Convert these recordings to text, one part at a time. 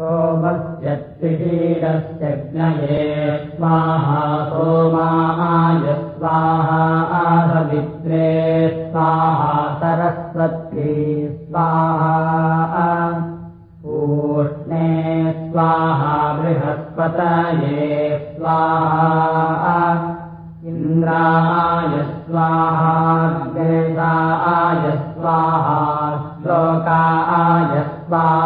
सोमस्य स्वाहा सोमाय स्वाहा सवित्रे स्वाहा सरस्वती स्वाहा। पूष्णे स्वाहा बृहस्पतये स्वाहा। इन्द्राय स्वाहा देशाय स्वाहा श्लोकाय स्वाहा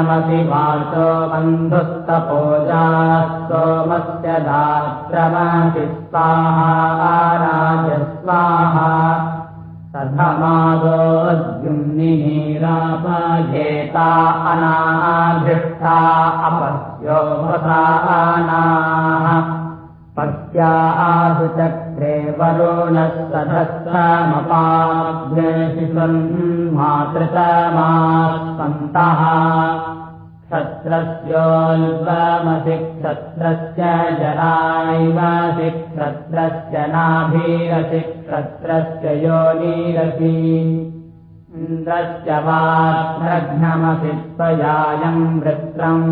अनेभिष्टमपि वाचो बन्धुस्तपोजा सोमस्य दात्रमपि स्वाहा स्वाहा सधमादोऽद्युम्निरापयेता अनाभिष्टा अपस्योमसानाः पत्या आहुचक्रे वरुणः सधस्रमपाभ्यशिषन् मातृतमाः सन्तः क्षत्रस्योल्पमसि क्षत्रस्य जरायैवसि क्षत्रस्य नाभीरसि क्षत्रस्य योनीरसि इन्द्रस्य वाघ्नमसि त्वयायम् वृत्रम्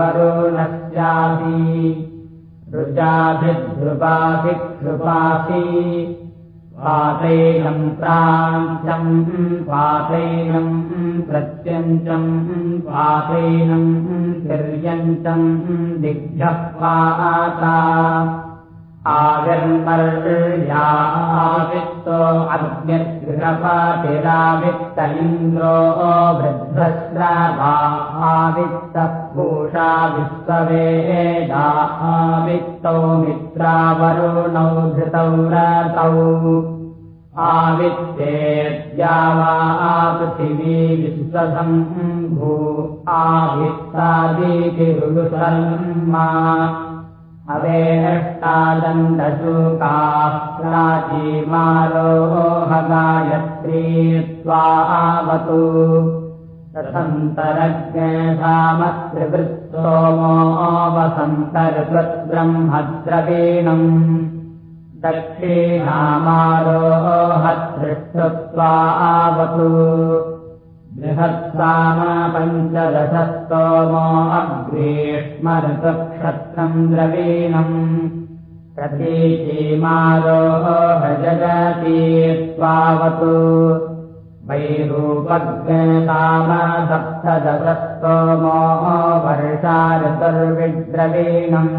वरुणस्यासि रुचाभिध्रुवाभिक्षुपासि पातैनम् प्राञ्चम् पातैनम् प्रत्यञ्चम् पातैनम् तिर्यञ्चम् दिग्भ्यः पाता। आविर्मर्यावित्तो अग्निर्गृहपातिरावित्त इन्द्रो वृद्धश्रवा आवित्तः पूषा विश्ववेदा आवित्तौ मित्रावरुणौ धृतौ रतौ। आवित्तेद्या वा पृथिवी विश्वसम् भू आवित्तादीतिरुषर्मा अवेष्टादण्डशूकाः प्राचीमारोहगायत्री स्वावतु रथन्तरज्ञामत्रिवृत्सोमो वसन्तर्वद्ब्रह्मद्रवीणम् दक्षिणामारोहतृष्टुत्वावतु बृहत्साम पञ्चदशस्तोमो अग्रीष्मऋतुक्षत्रम् द्रवीणम् ऋतुर्विद्रवीणम्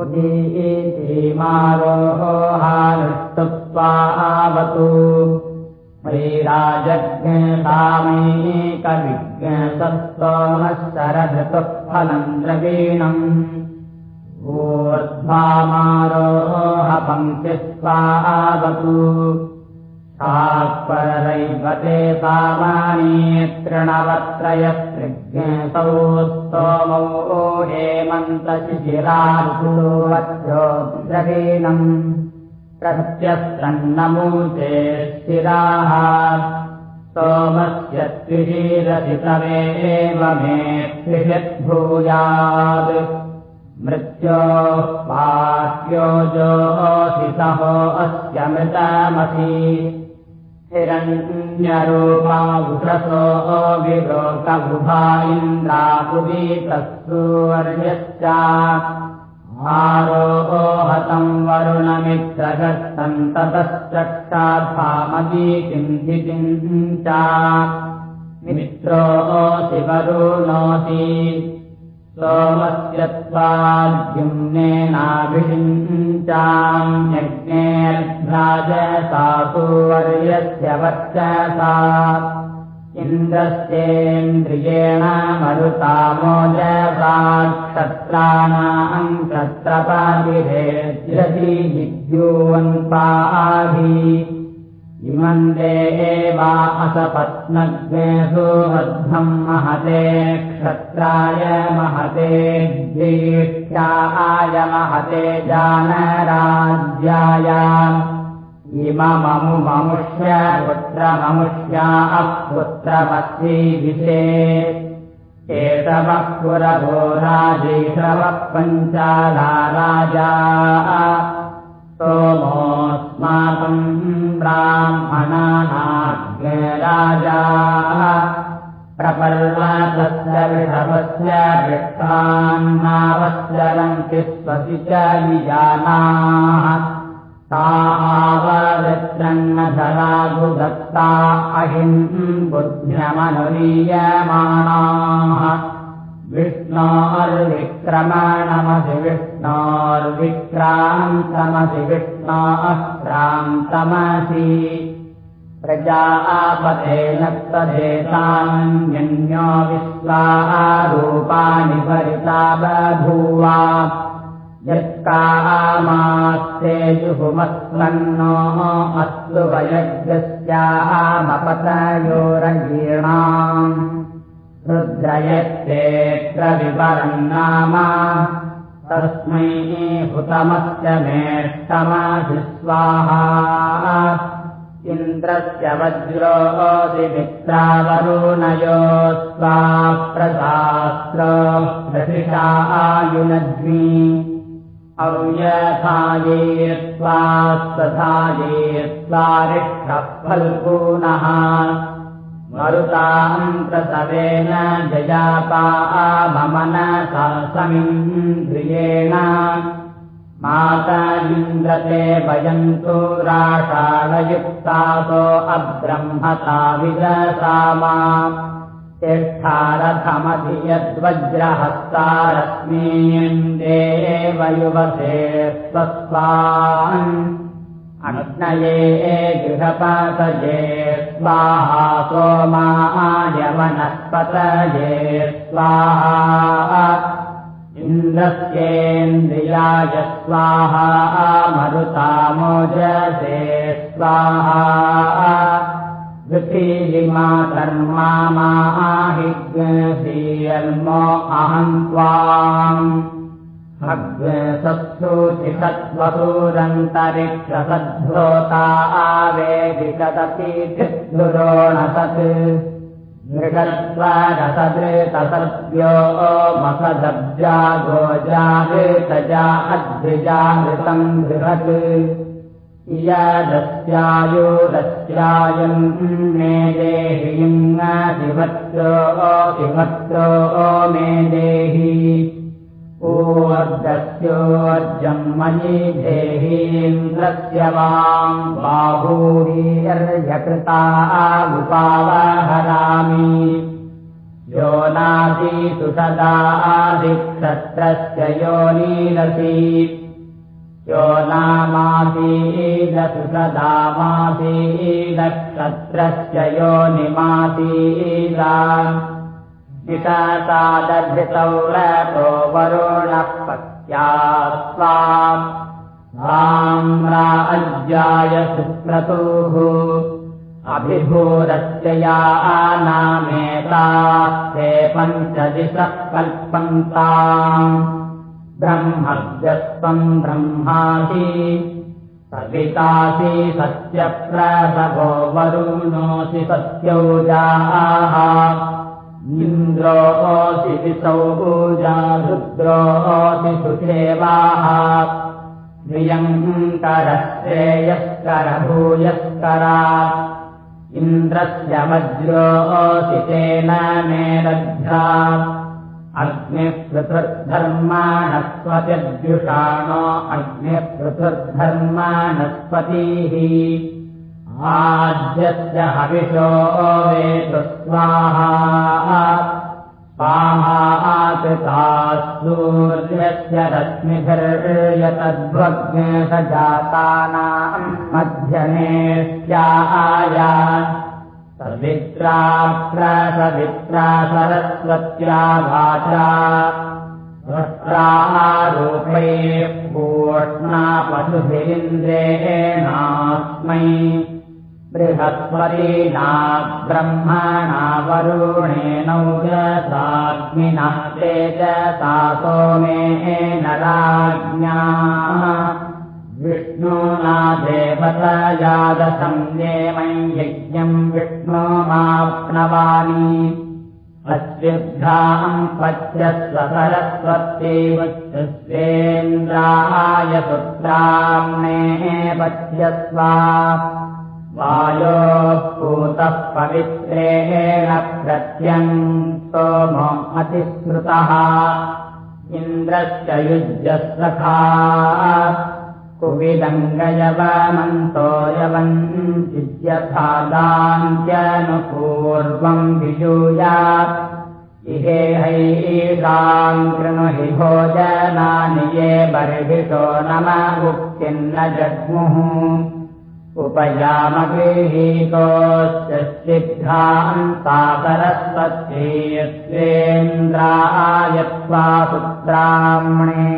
उदीचीमारोहानुष्टुत्वावतु वैराजज्ञतामैकविज्ञसस्तोमः शरधतुः फलम् द्रवीणम् ऊर्ध्वामारोह सात्परैवते सामानी तृणवत्रयस्त्रिज्ञसौ स्तोमौ द्रवीणम् प्रत्यस्रन्नमूचे स्थिराः सोमस्य त्रिशीरसितमेव मे त्रिषद्भूयात् मृत्योः पाह्योजोऽसितहो अस्य मृतमसि हिरण्यरूपावुषसो विलोकबुभा इन्द्राकुदीतस्तूर्यश्च आरोहतम् वरुणमित्रगस्तम् ततश्चक्षाभामदी किञ्चिम् च मित्रोऽसि वरुणोऽसि सोमस्य त्वाद्युम्नेनाभिषिञ्चाम्यज्ञेर्भ्राजसासूवर्यस्य वर्चसा इन्द्रस्येन्द्रियेण मरुतामोजसा क्षत्राणाम् क्षत्रपातिरेध्यति विद्यूवन्पाभि देवा असपत्नग्नेषु बद्धम् महते क्षत्राय महते ज्येष्ठ्याय महते जानराज्याय इमममुममुष्य पुत्रममुष्या अपुत्रमस्वीविषे एतवः पुरभो राजेशवः पञ्चाला राजा सोमोऽस्माकम् ब्राह्मणानाग्ने राजा प्रपर्वातस्य विषभस्य वृक्षान्नावस्य लङ्किस्वसि च विजानाः तावृत्रन्नधरागुदत्ता अहिम् विष्णोर्विक्रमणमसि विष्णोर्विक्रान्तमसि विष्णोऽक्रान्तमसि प्रजापतेन तदेतान्यो विश्वारूपाणि परिता बभूवा। यत्कामास्ते जुहुमस्मन्नो अस्तु वयज्ञस्यामपतयोरगीणाम् विवरम् नाम। तस्मै हुतमस्य मेष्टमसि स्वाहा इन्द्रस्य वज्रोदिमित्रावरुणयो स्वा प्रशास्त्र प्रशिषा आयुनद्वी अव्यथाये स्वास्तथाये स्वारिष्ठः फल्गुनः मरुताम् प्रसवेन जयापा ममनसा समिन्द्रियेण। मातालिन्द्रते वयन्तु राषालयुक्तासो अब्रह्मता विदसामा तिष्ठारथमधि देवयुवसे स्वस्वान् अग्नये गृहपतये स्वाहा सोमायवनस्पतये स्वाहा इन्द्रस्येन्द्रियाय स्वाहा मरुतामोजसे स्वाहा पृथिविमा कर्मा माहिग्सीयन्मो अहम् त्वाम् अग्सत्सूचिसत्त्वसूरन्तरिक्षसद्भ्रोता आवेदिकदपीठिद्ुरोणसत् मृगत्वारसदृतसद्भ्यो मसदब्जा गोजाहृतजा अद्विजाहृतम् बृहत्। इयदस्यायुरस्यायम् मे देहीङ्गिवत्रो विभत्रो मे देहि मयि देहीन्द्रस्य वाम् बाहूवीर्यकृता उपावहरामि यो नासीतु सदादिक्षत्रस्य योनीरसि यो नामासीदसु सदामासीदक्षत्रस्य योनिमासीदा विकासादधृतौ रतो वरुणः पत्या स्वाम्रा अज्याय सुक्रतुः अभिभूरस्य या नामेतास्ते पञ्चदिशः कल्पन्ताम्। ब्रह्मव्यस्त्वम् ब्रह्मासि सवितासि सत्यप्रसभो वरुणोऽसि सत्यौजाः इन्द्रोऽसि विसौजा रुद्रोऽसि सुखेवाः श्रियङ्करश्रेयस्करभूयस्करा इन्द्रस्य वज्रोऽसि तेन मे रद्धा अग्निः पृथुर्धर्माणस्पतिर्द्युषाणो अग्निः पृथुर्धर्माणस्पतिः आद्यस्य हविषो वेतु स्वाहा स्वाहा सूर्यस्य रश्मिभिर्यतद्वग्ने स जातानाम् मध्यमेत्याया सवित्रा प्रसवित्रा सरस्वत्या वाचा। रूपे पूष्णा पशुभिरिन्द्रेणास्मै बृहस्पतीना ब्रह्मणा वरुणेनौजसाग्निनः तेजसा सोमेन राज्ञा विष्णुना देवतजादसंयेमम् यज्ञम् विष्णो माप्नवानि। अस्युद्धाम् पच्यस्व सरस्वत्यैवस्वेन्द्राय पुत्राम्ने पच्यस्वा वायोः पूतः पवित्रेण प्रत्यम् सोमो अतिश्रुतः इन्द्रश्च युज्यस्वखा कुविदङ्गयवमन्तो यवन्त्यथादान्त्यनुपूर्वम् विजूयात्। इहेहैषाम् कृणुहि भोजनानि ये बर्हिषो नम उक्तिन्न जग्मुः उपयामगृहीतोश्च सिद्धान्ता सरस्वत्येन्द्रायत्वा पुत्राम्णे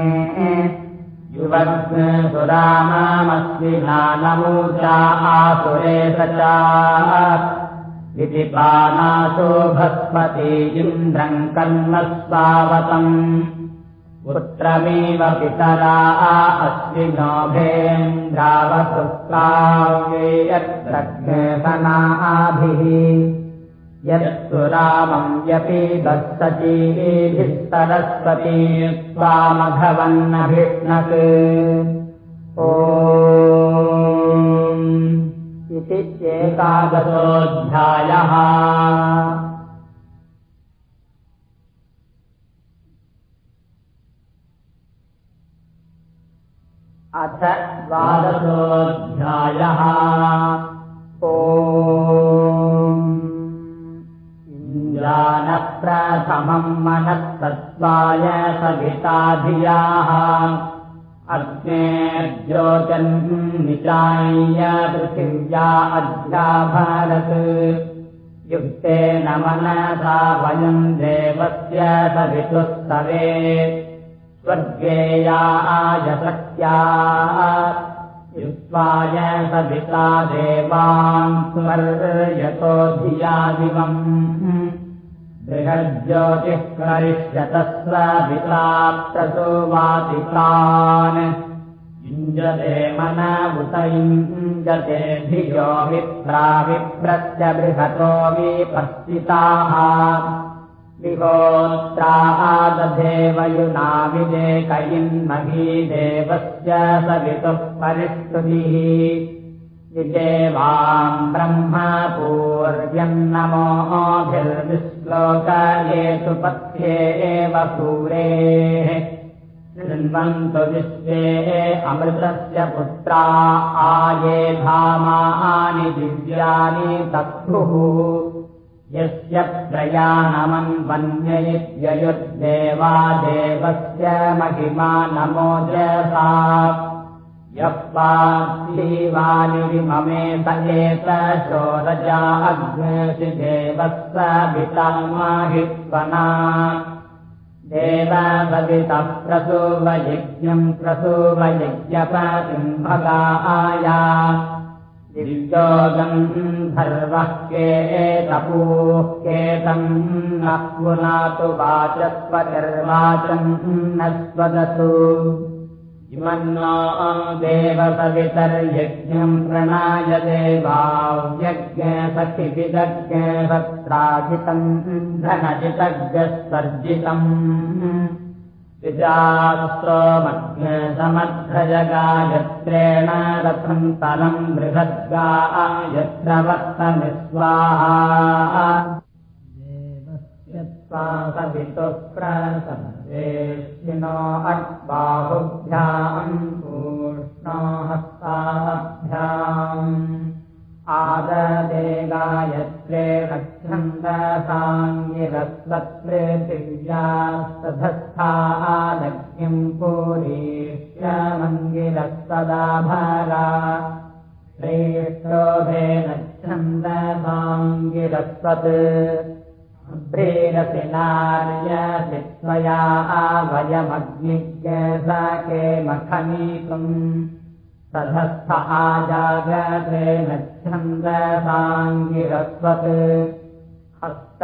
युवग्सुराममस्विनानमूचा आसुरे स इति पानासो भस्पति इन्द्रम् कर्मस्वावतम् पुत्रमेव पितरा अस्विनोभेन्द्रावसुस्काव्येयत्रघ्नाभिः यत्सु रामम् व्यपि दत्सचीभिः सरस्वती स्वामघवन्नभिष्णक् ओ इति चेकादशोऽध्यायः अथ द्वादशोऽध्यायः। ओ इन्द्रानः प्रथमम् मनः सत्त्वाय सविताधियाः अग्नेर्ज्योजन्निचाय्य पृथिव्या अध्याभरत् युक्तेन मनसा वयम् देवस्य सवितुस्तवे स्वर्गेया आयसत्या युक्त्वाय सविता देवान् स्वर्यतो धिया दिवम् बृहज्योतिः करिष्यतः सविता प्रसुवातितान् युञ्जते मन उत धियो विप्रा विप्रस्य बृहतो विपस्थिताः विहोत्रादधेवयुनाविदेकयिन्मही देवस्य सवितुः परिस्तुतिः। विदेवाम् ब्रह्म पूर्व्यम् नमोभिर्विश्लोकयेतु पथ्ये एव सूरेः शृण्वन्तु विश्वे अमृतस्य पुत्रा आये धामानि दिव्यानि तत्थुः यस्य प्रयाणमन् वन्ययित्ययुर्देवा देवस्य महिमा नमोजसा यः पार्थीवानिममेत एत शोरजा अग्नेसि देवः स वितामाहित्वना देवभवितः प्रसूवयज्ञम् प्रसूवयज्ञपतिम् भगाया दिव्योगम् धर्वः केतपूः केतम् नः स्वदतु इमन्नो देवसवितर्यज्ञम् प्रणाय देवाव्यज्ञसखिविदज्ञ सत्राजितम् धनजितज्ञस्वर्जितम् समर्थजगायत्रेण रथम् तलम् बृहद्गा यत्र वर्तमि स्वाहा सवितुः प्रसन्देशिनो अट्बाहुभ्याम् पूष्णो हस्ताभ्याम् आददे गायत्रे रक्षन्दसाङ्गिरस्वत्पृथिव्यास्तधस्था आदग्निम् पूरीष्यमङ्गिरस्तदाभरा श्रेष्ठोभे नच्छन्दसाङ्गिरस्वत् भ्रेरसि नार्यसि त्वया आवयमग्निज्ञके तधस्थ आजागते नच्छन्दसाङ्गिरस्वत् हस्त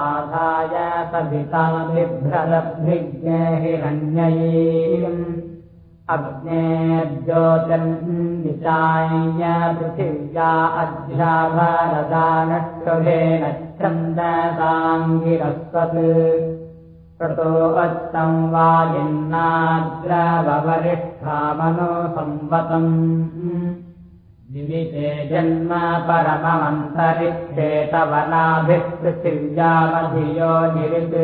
आधाय सविता बिभ्रदभिज्ञ हिरण्ययीम् अग्नेर्ज्योतिर्निचाय्य पृथिव्या अध्याभरदानक्षुभेन छन्दसाङ्गिरस्वत्। ततो अत्तम् वायिन्नाग्रवरिष्ठामनो संवतम् जीविते जन्म परममन्तरिक्षेतवनाभिः पृथिव्यामधियो निरित्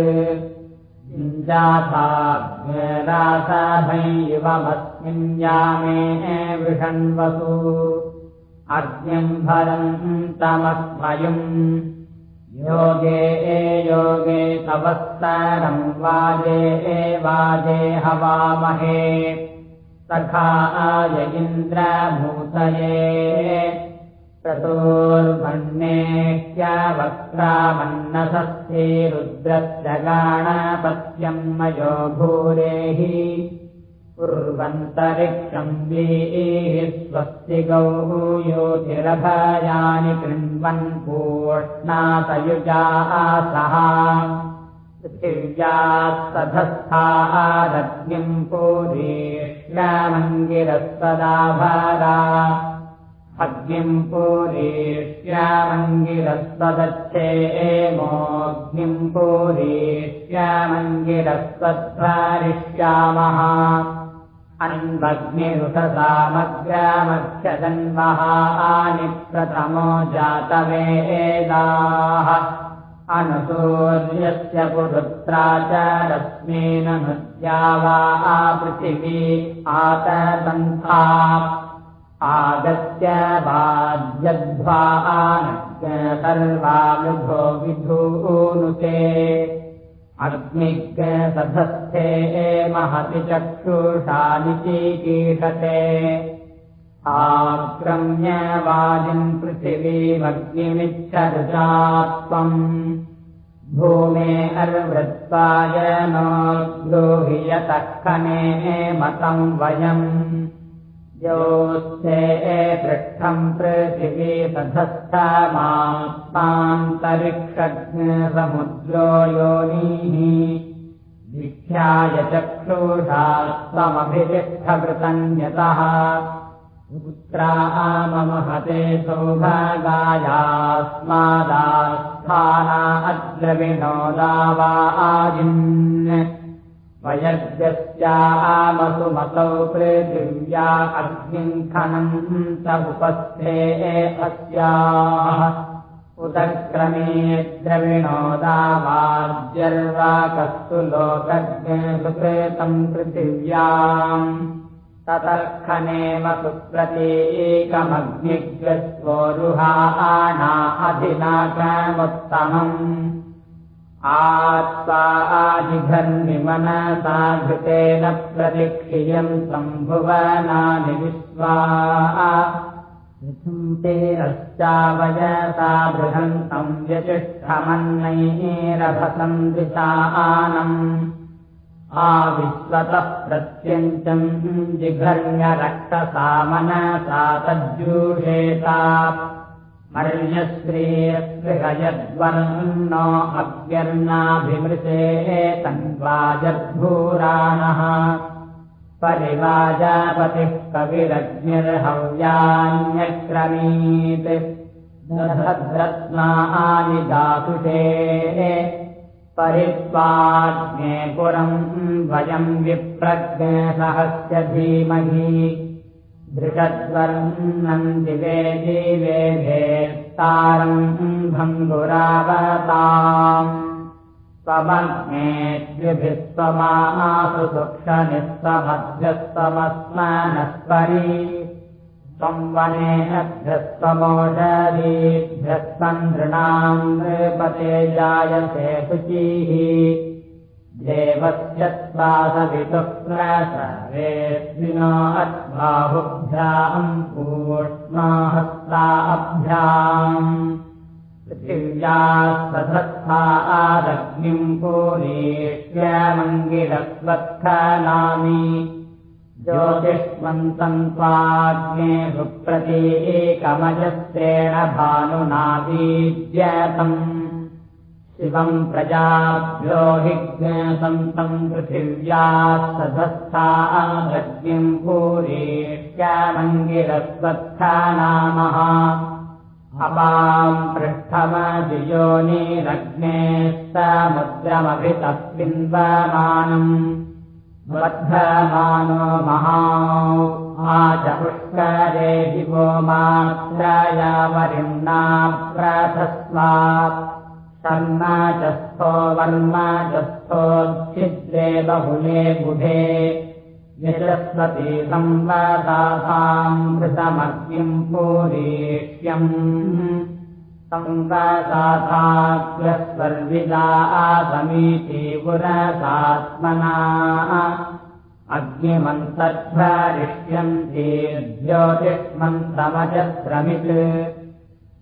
जाताभैवमस्मिन्यामे विषण्वसु। अग्निम् भरम् तमस्मयुम् योगे योगे तवस्तरम् वाजे वाजे हवामहे। सखा इन्द्रभूतये। ोर्मण्येह्यवक्त्रामन्नसस्ये रुद्रस्य गाणपत्यम् मयो भूरेहि कुर्वन्तरिक्षम् वीः स्वस्ति गौः योतिरभयानि कृण्वन् पूष्णातयुजाः सः। पृथिव्यास्तधस्थाः रज्ञम् पूरीष्यामङ्गिरस्तदाभारा अग्निम् पूरीष्यामङ्गिरस्वदच्छे मोऽग्निम् पूरीष्यामङ्गिरस्वद्धारिष्यामः अन्वग्निरुषसामग्रामक्षजन्मः आनि प्रथमो जातवेदाः अनुसूर्यस्य पुरुत्रा च रश्मीननुद्या वा आपृथिवी आतसन्था आगत्य वाद्यध्वा सर्वालुभो विधूनुते अग्निग्सधस्थे महति चक्षुषानिचीकीषते आक्रम्य वाजिम् पृथिवीमग्निमिच्छरुचा त्वम् भूमे अर्वृत्वाय नो ब्रूहि यतः खने मतम् वयम् योस्ते पृष्ठम् पृथिवी तथस्थमात्मान्तरिक्षग्समुद्रो योनीः। विख्याय चक्षुषा पुत्रा ममहते सौभागायास्मादास्थाना अद्रविनोदा वा आजिन् वयद्यस्यामसुमतौ पृथिव्या अग्निम् खनम् च उपस्थे अस्याः। उदक्रमे द्रविणोदा वाद्यर्वाकस्तु लोकज्ञसुकृतम् पृथिव्याम्। ततः खनेम सुप्रतीकमग्निग्रस्वोरुहाणा अधिनाकमुत्तमम् आत्वा आजिघन्निमनसा घृतेन प्रतिक्षियम् सम्भुवनानि विश्वा। तेरश्चावयसा बृहन्तम् व्यचिष्ठमन्नैरभसम् दिशानम्। आविश्वतः प्रत्यञ्चम् जिघर्ण्यरक्तसा मनसा तज्जूषेता मर्यश्रीयस्पृहयद्वर्णो अभ्यर्नाभिमृशे तन्वाजद्भूराणः। परिवाजापतिः कविरग्निर्हव्यान्यक्रमीत् दधद्रत्नानि दातुषे परित्वाग्ने पुरम् वयम् विप्रज्ञसहस्य धीमहि दृषद्वर्णम् दिवे दिवे भेत्तारम् भङ्गुरावताम्। स्वमग्नेद्विभिः स्वमासु सुक्षनिस्वमभ्यस्तमस्मनस्परि संवनेभ्यस्तमोदरीभ्यस्तम् नृपते जायसे शुचीः देवस्य स्वासवितुः प्रसवेऽस्मिनो अद्बाहुभ्याम् पूष्णाहस्ताभ्याम् पृथिव्यास्तथा आदग्निम् पूरीष्यमङ्गिरस्वत्खनामि ज्योतिष्मन्तम् त्वाग्ने सुप्रतीकमजस्त्रेण भानुनावीद्यतम् शिवम् प्रजाभ्यो हि ज्ञसन्तम् पृथिव्यास्तधस्थाग्निम् पूरीष्यामङ्गिरस्वस्था नामः अपाम् पृष्ठमधियोनिरग्ने समुद्रमभितस्मिन्वमानम् बद्धमानो महा च पुष्करे दिवो मात्रयावरिम्ना प्रथस्मात् शर्मा च स्थो वर्मा च स्थोच्छिद्रे बहुले बुधे। यशस्वती संवदासाम् मृतमग्निम् पूरीष्यम्। संवदासाग्रस्वर्विदा आसमीति पुरसात्मना। अग्निमन्तर्भरिष्यन्ति ज्योतिष्मन्तमजस्रमित्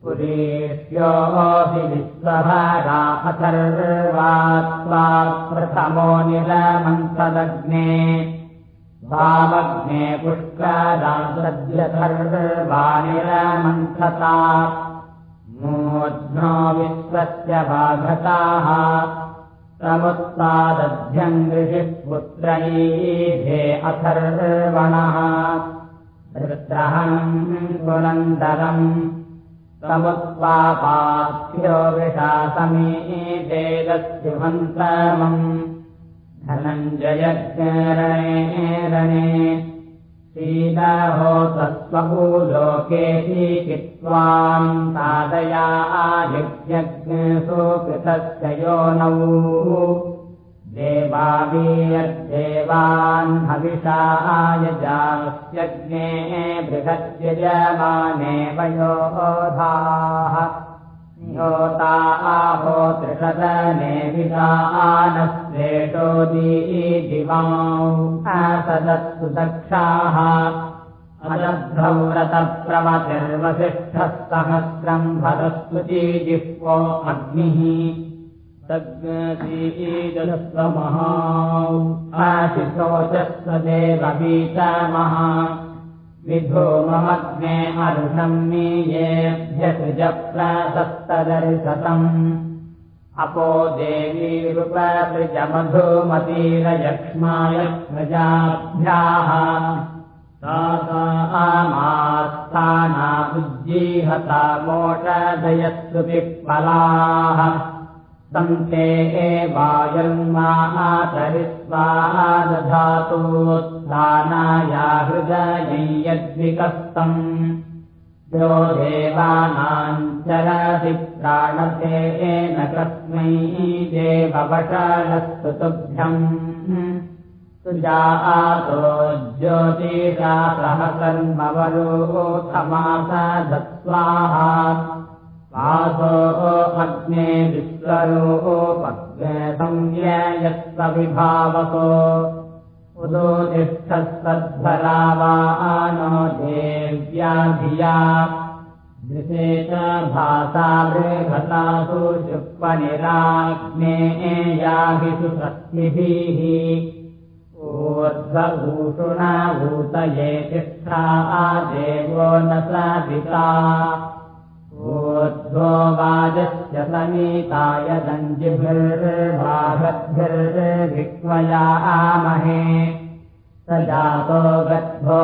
पुरीष्योऽपि विश्वभागा अथर्वात्वा प्रथमो निरमन्तदग्ने वामग्ने पुष्करासद्यथर्वानिरमन्थता मूर्ध्नो विश्वस्य भागताः समुत्पादध्यम् ऋषिः पुत्रैभे अथर्वणः वृत्रहम् पुनन्दरम् समुत्पापाभ्यो विषासमीते दस्युहन्तमम् धनञ्जयज्ञरणे रणे शीलहोतस्वभूलोकेऽपि कित्वाम् सादया आयुज्ञसुकृतस्य योनौ देवावीयद्देवान् हविषा आयजास्यज्ञे बृहद्यजमाने वयोधाः। निहोता आहो त्रिशतने विषानश्रेषो दीदिवाम् असदत्सु दक्षाः। अदभ्रव्रतप्रमतिर्वसिष्ठः सहस्रम् भरस्वतीजिह्वो अग्निः आशिशोचस्व देववीतमः विधूममग्ने अरुषम् मीयेभ्यसृजप्रसस्तदर्शतम् अपो देवीरूपसृजमधुमतीरयक्ष्माय प्रजाभ्याः। आमास्थाना उज्जीहता मोषधयस्तु पिप्पलाः सन्ते एवायन्मातरिस्वा दधातु दानाया हृदयै यद्विकस्तम्। यो देवानाम् चरति प्राणसेन कस्मै देववशलस्तु तुभ्यम्। सुजातो ज्योतिषा सह कर्मवरोथमासधत्स्वाहा वासो अग्ने विश्वरोपग्ने संज्ञयत्वविभावको उदोतिष्ठस्तद्भरावानो देव्या धिया दृशे च भासा बृहतासु शुक्पनिराग्ने याहिषु शक्तिभिः ऊर्ध्वभूषुणभूतये तिष्ठा देवो न साधिता वाजस्य समीताय दञ्जिभिर्भागद्भिर्भिक्वया आमहे स जातो गद्भो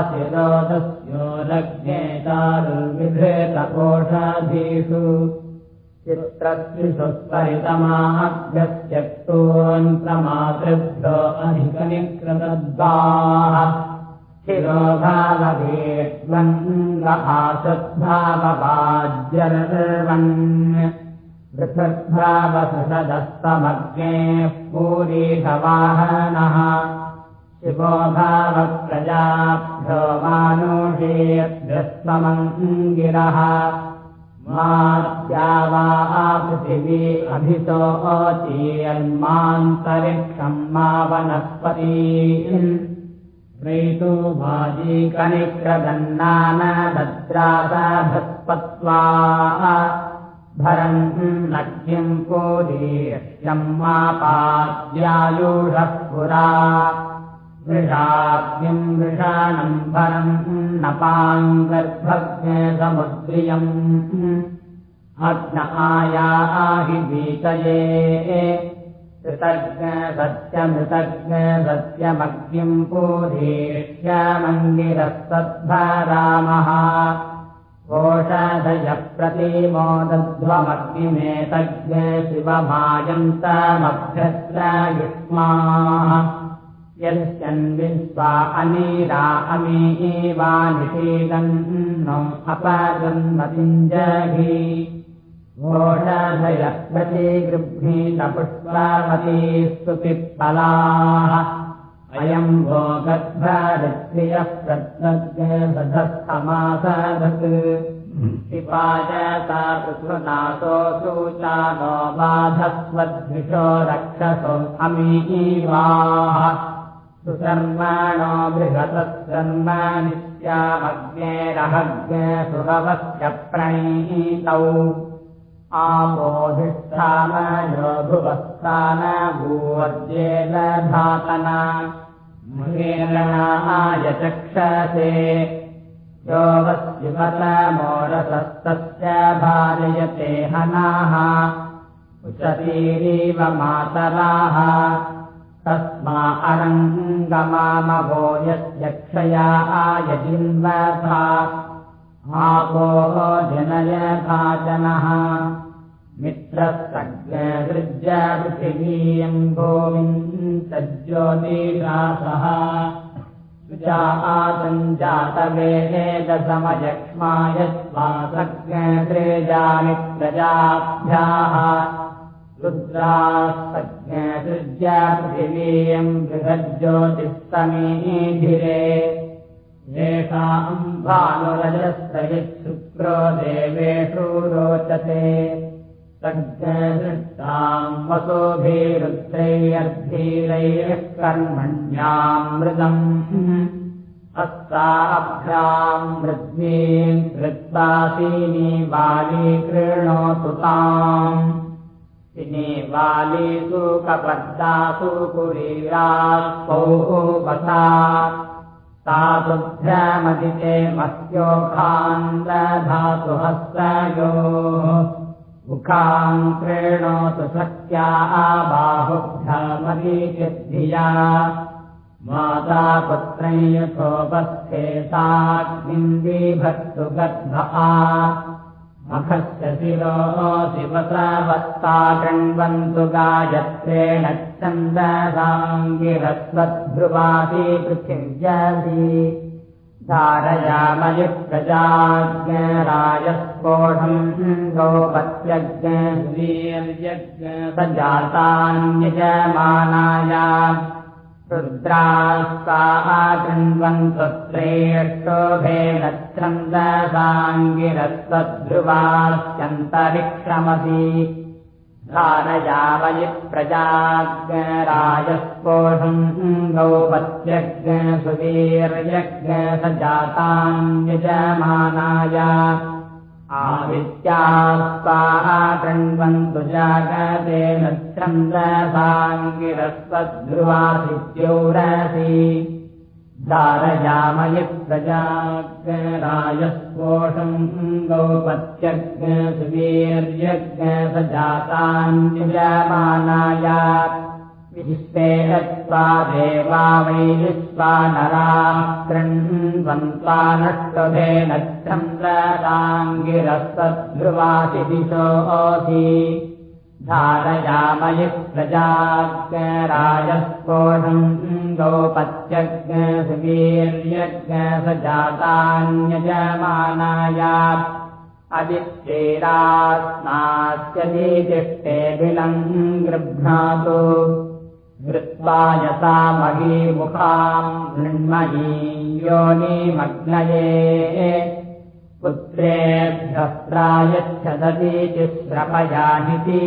असिरोदस्यो लग्ने चारुर्विभृतकोषाधीषु चित्रत्रिषु परितमाभ्यस्त्यक्तोऽन्त्रमातृभ्यो अधिकनिकृतद्वाः शिरोभावभेत्वन्द आसद्भाववाज्यर्वन् पृथग्भावसदस्तमग्नेः पूरीषवाहनः शिवो भावप्रजाभ्यो मानुषेभ्यस्त्वमङ्गिरः मात्या वा पृथिवी अभितो अतीयन्मान्तरिक्षम् मा वनस्पती ऋतु भाजीकनिक्रदन्नानभद्रासाधस्पत्वा भरम् लक्ष्यम् कोदीर्ष्यम् मापाद्यायुषः पुरा। वृषाग्निम् वृषाणम् भरम् नपाम् गर्भज्ञसमुद्रियम् अग्न आयाहि वीतये कृतज्ञ सत्यमृतज्ञ सत्यमग्निम् पूरीष्यमङ्गिरस्तद्भरामः ओषधयः प्रतीमोदध्वमग्निमेतज्ञ शिवभायन्तमभ्यस्रयुष्माः यस्यन्विश्वा अनीरा अमीवा निषीदन्नो प्रतिगृह्णीतपुष्पावती स्तुतिफलाः अयम् वो गद्भरित्रियः प्रत्नज्ञधस्थमासदत् पिपायता पृथुनासो सूचा नो बाधस्वद्विषो रक्षसो अमीवाः सुकर्माणो बृहतः कर्मानित्यामग्नेरहग्ने सुरवस्य प्रणीतौ आपोधिष्ठानयो भुवस्थान भूवर्जेन धातना। मुहेरणाय चक्षसे। यो वस्युमतमोरसस्तस्य भार्यते हनाः। उचतीरीव मातराः। तस्मा अरङ्गमामभो यस्यक्षया आयजिन्वथा आपो जनयभाजनः मित्रस्तज्ञसृज्य पृथिवीयम् भूमिम् सज्ज्योतिषासः सुजा आसञ्जातवेदसमयक्ष्माय स्वासज्ञत्रेजानि प्रजाभ्याः। रुद्रास्तज्ञसृज्य पृथिवीयम् बृहज्ज्योतिस्तमीधिरे येषाम् भानुरजस्तयच्छुक्रो देवेषु रोचते सज्ञदृष्टाम् वसोभिरुद्रैरद्धीरैः कर्मण्यामृतम्। हस्ताभ्याम् मृद्वीम् कृत्वासीनि बाली कृणोतु ताम्। इनि बालीषु कपद्दासु कुरीरास्पौः वसा। तातुभ्यमदिते मत्योखान्दधातु हस्तयोः मुखान् क्रीणोतु शक्या बाहुभ्यमदीचिद्धिया माता पुत्रै यथोपस्थेताग्निन्दीभक्तु गर्भा मखस्य शिरो शिवसावत्ता कृण्वन्तु गायत्रेण छन्दसाङ्गिरस्वद्भ्रुवासी पृथिव्यासि धारयामयि प्रजाज्ञरायस्फोढम् गोपत्यज्ञवीर्यज्ञ सजातान्यजमानाया रुद्रास्ताः कृण्वन्तु श्रेष्ठोभेन छन्दसाङ्गिरस्वद्ध्रुवास्यन्तरिक्षमसि धारयामयि प्रजाज्ञरायस्पोषम् गौपत्यज्ञ सुवीर्यज्ञ सजातान्यजमानाय आदित्यास्ताः कृण्वन्तु जागतेन छन्दसाङ्गिरस्वद्ध्रुवादित्योरसि धारयामयि प्रजाज्ञरायस्पोषम् गौपत्यज्ञ सुवीर्यज्ञ सजातान्यजमानाय विश्वेत्वा देवा विश्वा नराः कृण्वन्त्वा नष्टभेन छन्दसाङ्गिरस्वद्ध्रुवासि दिशोऽसि धारयामयि प्रजाज्ञरायस्पोषम् गौपत्यज्ञ सुवीर्यज्ञ सजातान्यजमानाय अदित्येरास्नास्यतिष्ठेऽखिलम् गृह्णातु धृत्वा यथा महीमुखाम् मृण्मयी योनिमग्नये पुत्रेभ्यस्त्रायच्छदति चिश्रपयाहिति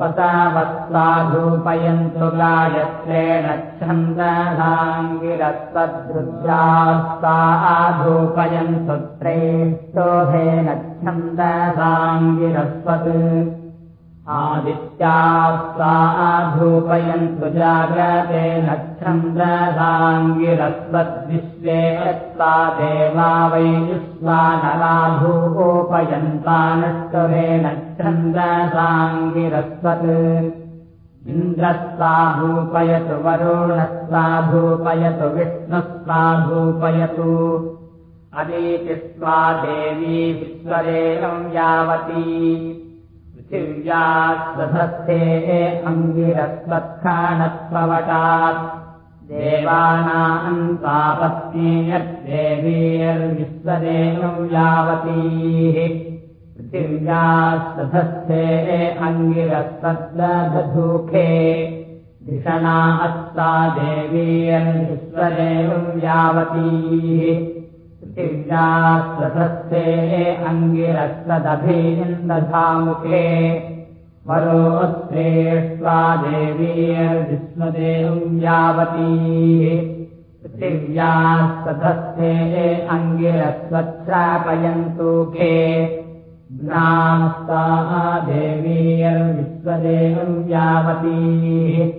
वसावत्साधूपयन्तु गायत्रेण छन्दसाङ्गिरस्वद्रुद्रास्ता आधूपयन्तु त्रेष्टोभेन छन्दसाङ्गिरस्वत् आदित्यास्ताधूपयन्तु जागते नच्छन्द्रसाङ्गिरस्वद्विश्वे यत्ता देवा वैजुष्वानराधूपोपयन्ता नष्टवे नच्छन्द्रसाङ्गिरस्वत् इन्द्रस्ताधूपयतु वरुणस्ताधूपयतु विष्णुस्ताधूपयतु अदीतिस्वा देवी विश्वरेणम् यावती पृथिव्यास्वधस्थे अङ्गिरस्वत्खाणत्ववटात् देवानाम् तापत्नी यद्देवीर्विश्वरेणम् यावतीः। पृथिव्यास्वधस्थे अङ्गिरस्वद्दधूखे धिषणा अस्ता देवीर्विश्वरेणम् यावतीः पृथिव्यास्वधस्थे अङ्गिरस्वदभिन्दधामुखे वरोत्रेष्वा देवीर्विश्वदेवम् यावतीः। पृथिव्यास्वधस्थे अङ्गिरस्वच्छ्रापयन्तु खे ज्ञास्ता देवीर्विश्वदेवम् यावतीः।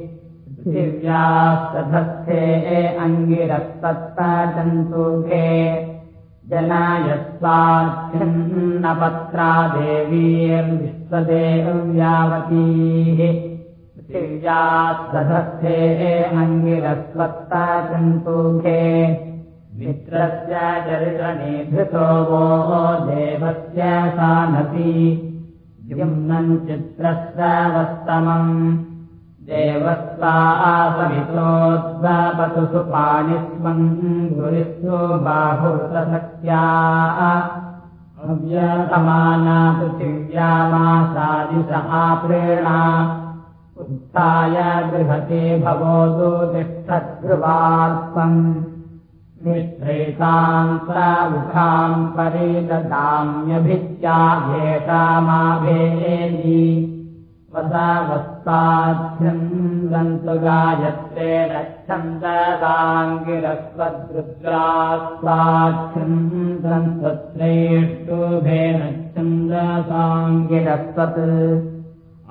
पृथिव्यास्तधस्थे अङ्गिरस्तत्तन्तुखे जनायस्वाच्छिन्नपत्रा देवीर्विश्वदेवम् यावतीः पृथिव्यास्तधस्थे अङ्गिरस्वत्तन्तुखे मित्रस्य चरितनेधृतो वो देवस्य सानति जिम्नम् चित्रस्य वस्तमम् देवस्ता आसमितोद्वापतु सुपाणिस्मम् गुरिस्तु बाहुरसत्या अव्यसमाना पृथिव्यामासादिश आप्रेणा उत्थाय गृहते भवोदो तिष्ठध्रुवात्मम् निःश्रेतान्तमुखाम् परिददाम्यभित्या वसावस्ताच्छन्दन्तु गायत्रे नच्छन्दसाङ्गिरस्वदृद्रास्ताच्छन्दन्तत्रेष्टुभे नच्छन्दसाङ्गिरस्वत्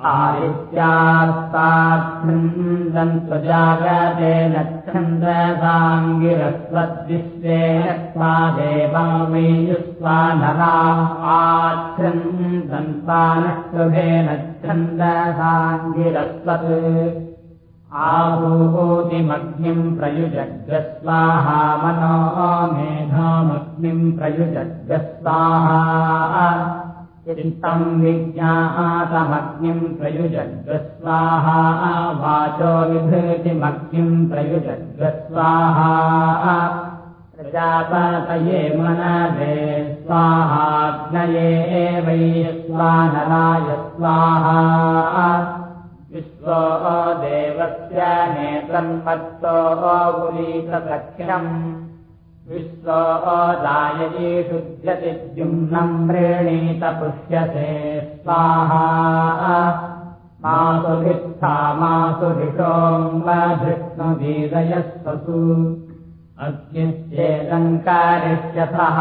आदित्यास्ताच्छन्दन्तु जागते नच्छन्दसाङ्गिरस्वद्विश्वे सा देवामेयुस्वा नरा आच्छन्दन्तानष्टुभे नच्छन्दसाङ्गिरस्वत् आहूतिमग्निम् प्रयुजग्रस्वाहा मनो मेधामग्निम् प्रयुजग्रस्वाहा चित्तम् विज्ञातमग्निम् प्रयुजग्रस्वाहा वाचो विभृतिमग्निम् प्रयुजग्रस्वाहा। प्रजापतये मनवे स्वाहाग्नये वै स्वानराय स्वाहा विश्वो देवस्य नेतन्मत्तो गुलीतसख्यम् विश्वो दायजी शुध्यति द्युम्नम् प्रेणीत पुष्यसे स्वाहा। मासुभित्था मासुभिषोऽम्बधृष्णुवीदयस्वसु अग्निश्चेदङ्कारिष्यथः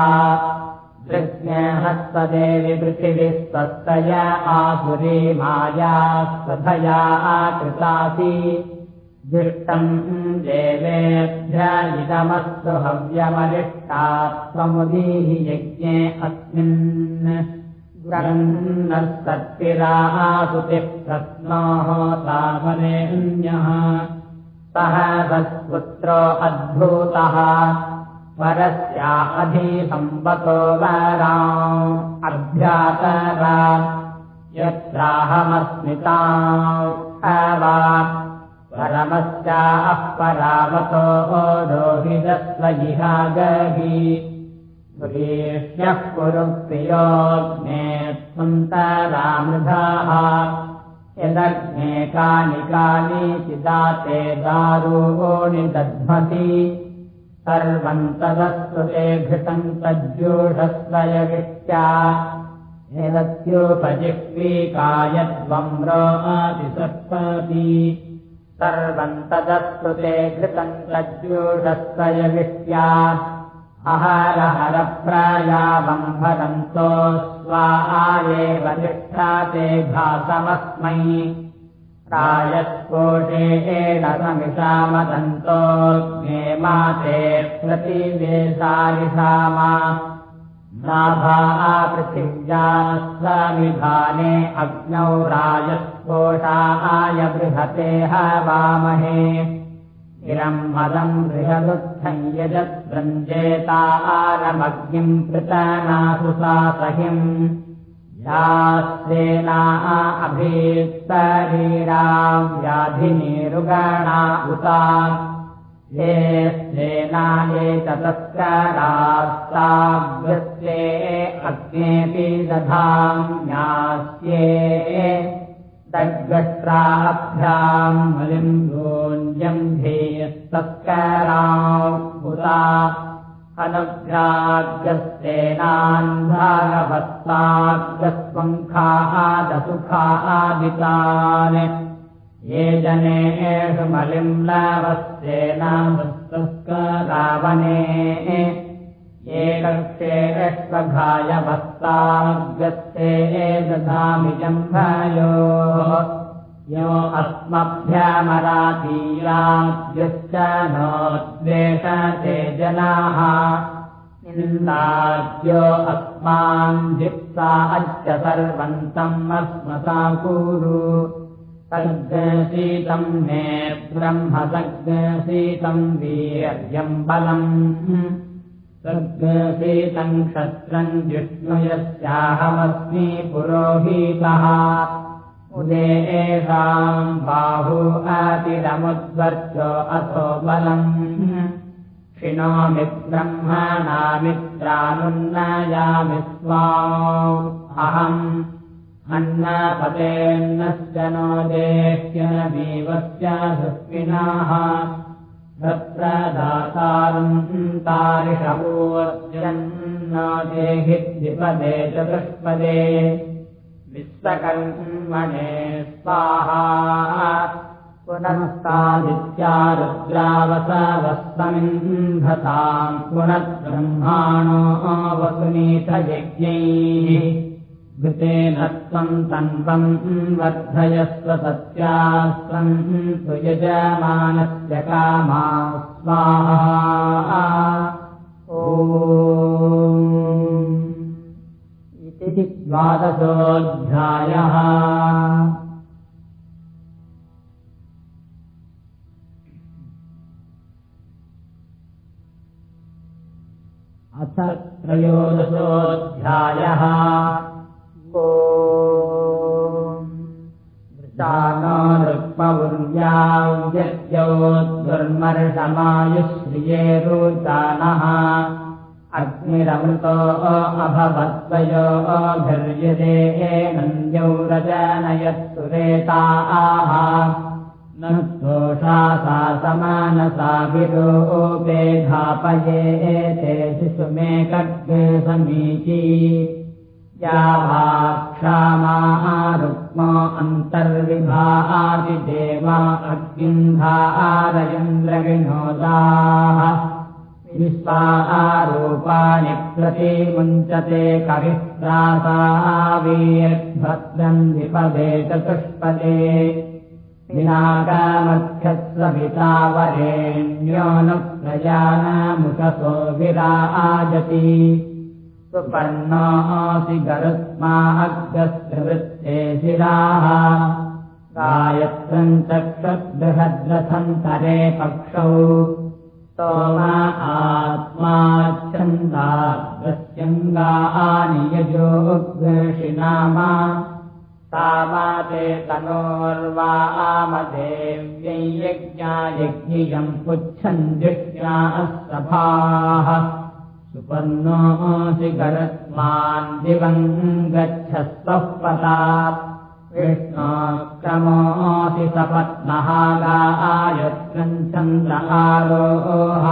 दृग्नेहस्तदेवि पृथिविस्तस्तय आसुरी माया स्वधया कृतासि दृष्टम् त्वमुदीहि यज्ञे अस्मिन् नः सत्तिरासुतिः प्रश्नोः तावनेऽन्यः सः सत्पुत्रो अद्भूतः। वरस्या अधिसम्पतो वरा अभ्यातर। यत्राहमस्मिता रोहितस्व इहागहि सुरेष्यः कुरु प्रियोऽग्ने त्वन्तरामृधाः यदग्ने कानि कानि चिदाते दारूणि दध्मति। सर्वम् तदस्तु ते घृतम् एतत्योपजिह्वीकायद्वम् रोमातिसर्पति सर्वम् तदस्तु ते घृतम् तज्जूढस्वयविष्ट्या अहरहरप्रयावम्भरन्तो स्वा आये वरिष्ठाते भासमस्मै प्रायस्कोशेन समिषामदन्तो ज्ञे माते प्रतिवेशालिषामा नाभा समिधाने अग्नौ राजस्कोषाय बृहते हवामहे इरम् मदम् बृहदुत्थम् यजद्वृञ्जेतारमग्निम् पृतनासु सा सहिम् यास्तेना अभीत्तरीराम् व्याधिनिरुगणा उता ये स्तेना ये ततस्करास्ताव्यस्ते अग्नेऽपि दधाम्यास्ये तद्गष्ट्राभ्याम् मलिम्बोऽन्यम् धेयस्तस्करामुता अनुग्राग्यस्तेनान्धागभत्ताग्रस्वङ्खाः दसुखादितान् ये जनेषु मलिम् लवस्तेनावने ये कक्षेष्वघायभस्ताग्रस्ते दधामि जम्भयो। यो अस्मभ्यमरातीराद्यश्च नो द्वेषते जनाः। निन्दाद्यो अस्मान् जिप्सा अच्च सर्वन्तम् अस्मता कुरु सग्शीतम् मे ब्रह्म सग्शीतम् वीर्यम् बलम् सग्शीतम् क्षत्रम् जिष्णुयस्याहमस्मि पुरोहितः। उदे एषाम् बाहु अतिरमुद्वर्चो अथो बलम्। क्षिणोमि ब्रह्मणामित्रानुन्नयामि स्वा अहम् अन्नपतेन्नश्च नो देह्यनवीवस्य सुस्मिनाः तत्र दातारम् तारिषवोर्जन्नो देहि द्विपदे चतुष्पदे विश्वकर्मणे स्वाहा पुनस्तादित्या रुद्रावसवस्तमिन्धताम् पुनर्ब्रह्माणो वसुनीतयज्ञैः घृतेन त्वम् तन्वम् वर्धयस्व सत्यास्त्वम् तु यजमानस्य कामा स्वाहा इति द्वादशोऽध्यायः। अथ त्रयोदशोऽध्यायः नो ऋक्मौर्याद्योर्मर्षमायुश्रिये रुचानः अग्निरमृतो अभवत्वयो अभिर्यदे नन्द्यौ रजनयत्सुरेता आह। न दोषा सा समानसाभिरोपे धापये ते शिशुमे कग्ने समीची वा क्षामाः रुक्मो अन्तर्विभादिदेवा अग्निन्धारयन्द्रविनोदाः विश्वारूपाणि प्रतिमुञ्चते कविप्रासावीर्भद्रम् विपदे चतुष्पदे। पिनाकामध्यस्वभितावरेण्यो न प्रजानमुखसो विराजति सुपर्णोऽसि गरुत्माग्रस्य वृत्ते शिराः गायत्रम् चक्षुर्बृहद्रथन्तरे पक्षौ। सोमा आत्माच्छन्दाग्रस्यङ्गानि यजोग्रषिनामा तामाते तनोर्वा आमदेव्यै यज्ञायज्ञियम् पुच्छन् जिज्ञा सभाः सुपर्णोऽसि गरत्मान् दिवम् गच्छस्तः पता विष्णोक्रमोऽसि सपत्नः गायत्रम् आरोह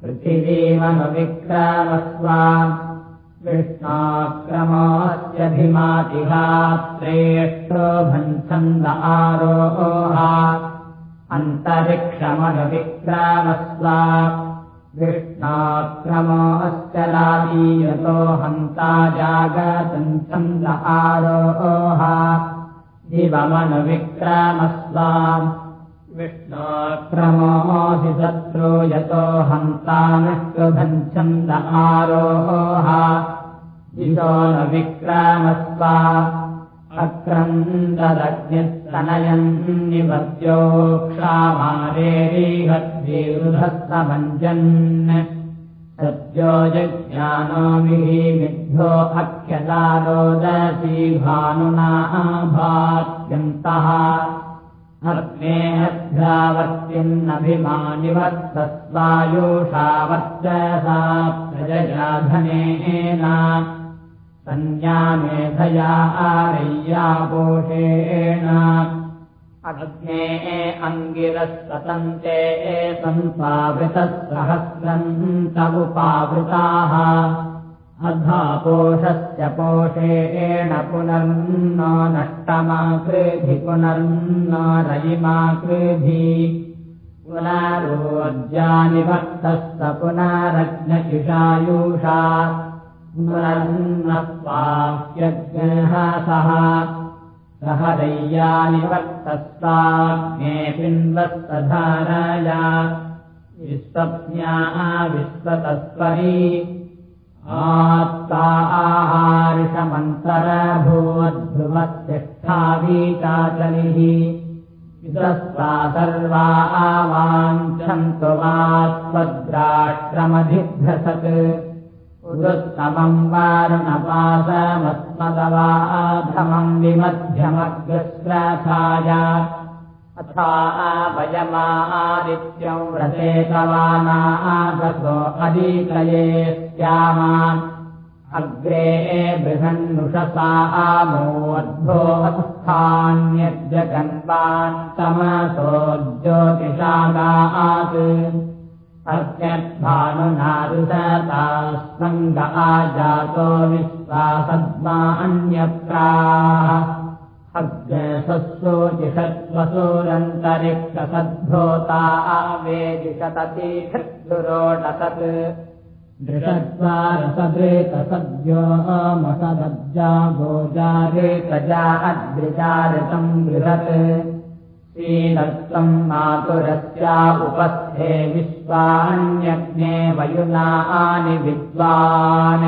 पृथिवीमनुविक्रमस्व विष्णाक्रमोऽस्यभिमातिहात्रेष्टो भन्छन्द आरोह अन्तरिक्षमनुविक्रामस्व लालीयतो हन्ता जागतम् छन्द विष्णाक्रमोऽसि शत्रो यतो हन्ता निष्कृभञ्छन्द आरोह दिशो न विक्रामस्वा अक्रन्ददग्निस्तनयम् निपद्यो क्षामारेरीहद्विरुधस्तभञ्जन् सद्यो जज्ञानो विहीमिभ्यो अख्यदारोदसी भानुना भात्यन्तः प्रजयाधनेन सन्न्यामेधया आरय्यापोषेण अग्ने अङ्गिरस्ततन्ते सन्पावृतः सहस्रन्तमुपावृताः अधापोषस्य पोषेण पुनर्न नष्टमाकृधि पुनर्न रयिमाकृधि पुनरोज्यानि भक्तस्त पुनरज्ञशिषायुषा वर्तस्ताग्ने पिन्वस्तधाराया विश्वप्न्या विश्वतस्परी आत्ता आहार्षमन्तरभूवद्भुवत्तिष्ठावीकाचलिः विदस्ता सर्वा आवाञ्छन्तु वा त्वद्राष्ट्रमधिभ्रसत् उदुत्तमम् वारुणपासमस्मदवाधमम् विमध्यमग्रश्राथाय अथा वयमादित्यम् व्रतेतवानागसो अदीतये स्यामा अग्रे बृहन्नुषसा आमोऽद्भोत्थान्यजगन्वान्तमसो ज्योतिषागात् अत्यद्भानुनारुसतास्मङ्ग आजातो विश्वासद्मा अन्यप्राः अग्सोचिषत्वसोरन्तरिक्षसद्भोता आवेदिशततीषद्दुरोटसत् दृषद्वारसदृतसद्यो मसदब्जा गोजारेतजा अद्रिजारितम् बृहत् श्रीदत्तम् मातुरस्या उपस्थे विश्वान्यग्ने वयुनानि विद्वान्।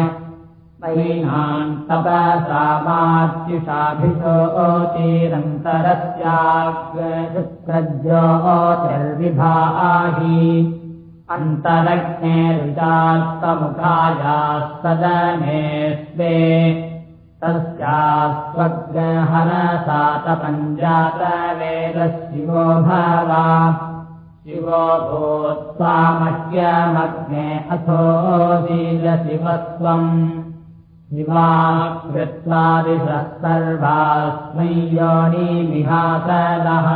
वैनाम् तपसामात्युषाभिषोतिरन्तरस्याग्रज्योतिर्विभाहि अन्तरग्ने ऋचात्तमुखायाः सदने स्वे तस्यास्त्वग्रहरसातपञ्जातवेदः शिवो भवा शिवो भूत्वामह्यमग्ने अथो शीलशिवस्त्वम् शिवा कृत्वादिशः सर्वास्मै योनिमिहासदः